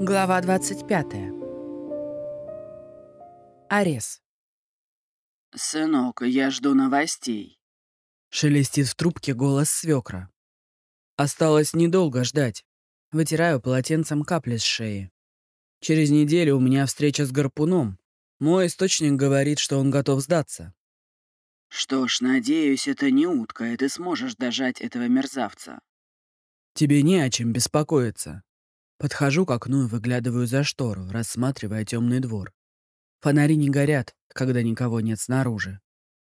Глава 25. Арес. «Сынок, я жду новостей». Шелестит в трубке голос свекра. Осталось недолго ждать. Вытираю полотенцем капли с шеи. Через неделю у меня встреча с гарпуном. Мой источник говорит, что он готов сдаться. «Что ж, надеюсь, это не утка, и ты сможешь дожать этого мерзавца». Тебе не о чем беспокоиться. Подхожу к окну и выглядываю за штору, рассматривая темный двор. Фонари не горят, когда никого нет снаружи.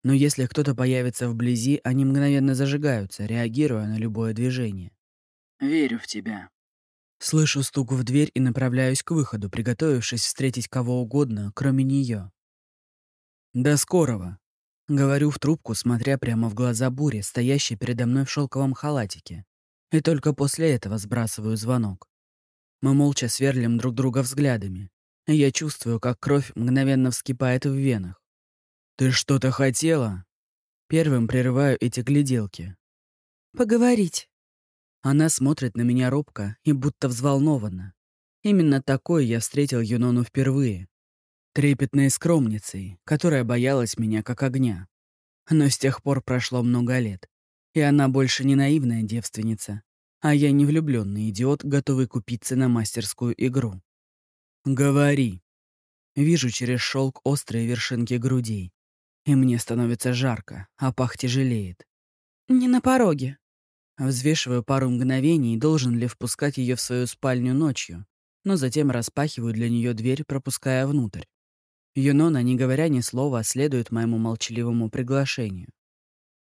Но если кто-то появится вблизи, они мгновенно зажигаются, реагируя на любое движение. «Верю в тебя». Слышу стук в дверь и направляюсь к выходу, приготовившись встретить кого угодно, кроме нее. «До скорого», — говорю в трубку, смотря прямо в глаза бури, стоящей передо мной в шелковом халатике. И только после этого сбрасываю звонок. Мы молча сверлим друг друга взглядами. Я чувствую, как кровь мгновенно вскипает в венах. «Ты что-то хотела?» Первым прерываю эти гляделки. «Поговорить». Она смотрит на меня робко и будто взволнованно. Именно такой я встретил Юнону впервые. Трепетной скромницей, которая боялась меня как огня. Но с тех пор прошло много лет. И она больше не наивная девственница, а я не влюбленный идиот, готовый купиться на мастерскую игру. «Говори». Вижу через шелк острые вершинки грудей. И мне становится жарко, а пах тяжелеет. «Не на пороге». Взвешиваю пару мгновений, должен ли впускать ее в свою спальню ночью, но затем распахиваю для нее дверь, пропуская внутрь. Юнона, не говоря ни слова, следует моему молчаливому приглашению.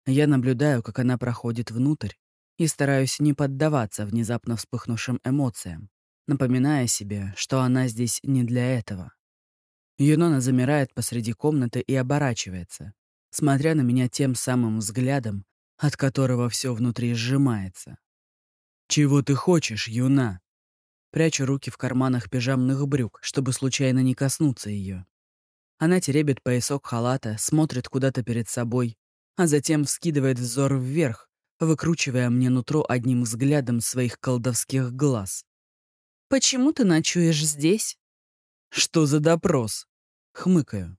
Я наблюдаю, как она проходит внутрь, и стараюсь не поддаваться внезапно вспыхнувшим эмоциям, напоминая себе, что она здесь не для этого. Юнона замирает посреди комнаты и оборачивается, смотря на меня тем самым взглядом, от которого все внутри сжимается. «Чего ты хочешь, Юна?» Прячу руки в карманах пижамных брюк, чтобы случайно не коснуться ее. Она теребит поясок халата, смотрит куда-то перед собой, а затем вскидывает взор вверх, выкручивая мне нутро одним взглядом своих колдовских глаз. «Почему ты ночуешь здесь?» «Что за допрос?» Хмыкаю.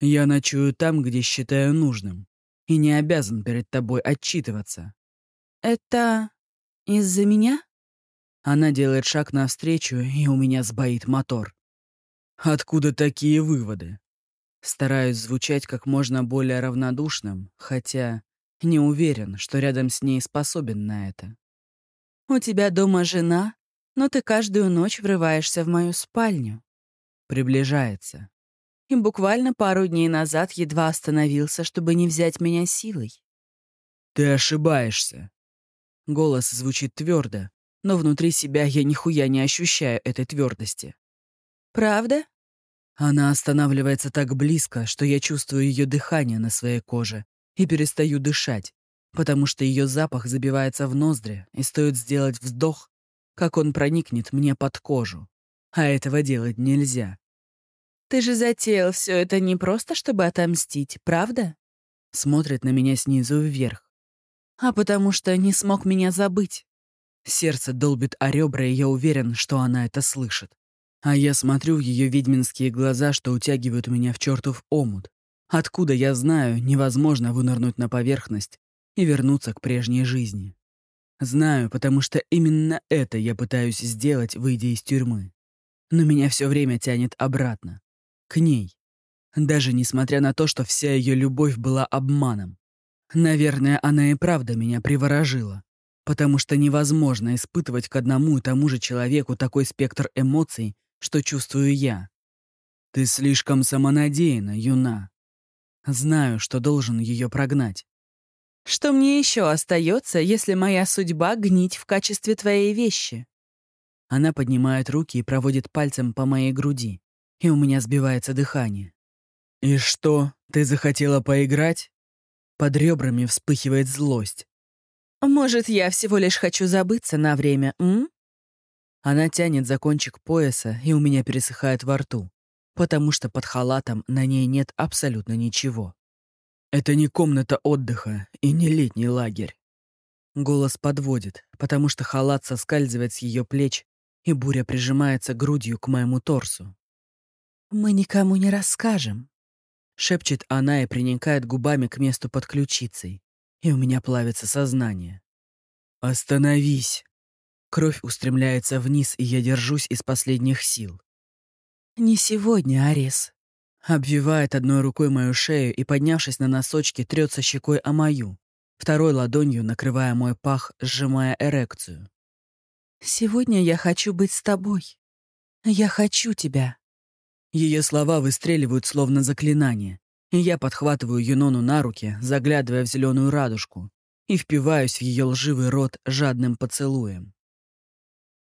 «Я ночую там, где считаю нужным, и не обязан перед тобой отчитываться». «Это из-за меня?» Она делает шаг навстречу, и у меня сбоит мотор. Откуда такие выводы? Стараюсь звучать как можно более равнодушным, хотя не уверен, что рядом с ней способен на это. «У тебя дома жена, но ты каждую ночь врываешься в мою спальню». Приближается. И буквально пару дней назад едва остановился, чтобы не взять меня силой. «Ты ошибаешься». Голос звучит твердо, но внутри себя я нихуя не ощущаю этой твердости. «Правда?» Она останавливается так близко, что я чувствую ее дыхание на своей коже и перестаю дышать, потому что ее запах забивается в ноздри, и стоит сделать вздох, как он проникнет мне под кожу. А этого делать нельзя. «Ты же затеял все это не просто, чтобы отомстить, правда?» Смотрит на меня снизу вверх. «А потому что не смог меня забыть». Сердце долбит о ребра, и я уверен, что она это слышит. А я смотрю в ее ведьминские глаза, что утягивают меня в чертов омут. Откуда я знаю, невозможно вынырнуть на поверхность и вернуться к прежней жизни. Знаю, потому что именно это я пытаюсь сделать, выйдя из тюрьмы. Но меня все время тянет обратно. К ней. Даже несмотря на то, что вся ее любовь была обманом. Наверное, она и правда меня приворожила. Потому что невозможно испытывать к одному и тому же человеку такой спектр эмоций, что чувствую я. Ты слишком самонадеяна, юна. Знаю, что должен ее прогнать. Что мне еще остается, если моя судьба гнить в качестве твоей вещи? Она поднимает руки и проводит пальцем по моей груди, и у меня сбивается дыхание. «И что, ты захотела поиграть?» Под ребрами вспыхивает злость. «Может, я всего лишь хочу забыться на время, м?» Она тянет за кончик пояса, и у меня пересыхает во рту, потому что под халатом на ней нет абсолютно ничего. Это не комната отдыха и не летний лагерь. Голос подводит, потому что халат соскальзывает с ее плеч, и буря прижимается грудью к моему торсу. «Мы никому не расскажем», — шепчет она и приникает губами к месту под ключицей, и у меня плавится сознание. «Остановись!» Кровь устремляется вниз, и я держусь из последних сил. «Не сегодня, Арис». Обвивает одной рукой мою шею и, поднявшись на носочки, трется щекой о мою, второй ладонью накрывая мой пах, сжимая эрекцию. «Сегодня я хочу быть с тобой. Я хочу тебя». Ее слова выстреливают словно заклинание, и я подхватываю Юнону на руки, заглядывая в зеленую радужку, и впиваюсь в ее лживый рот жадным поцелуем.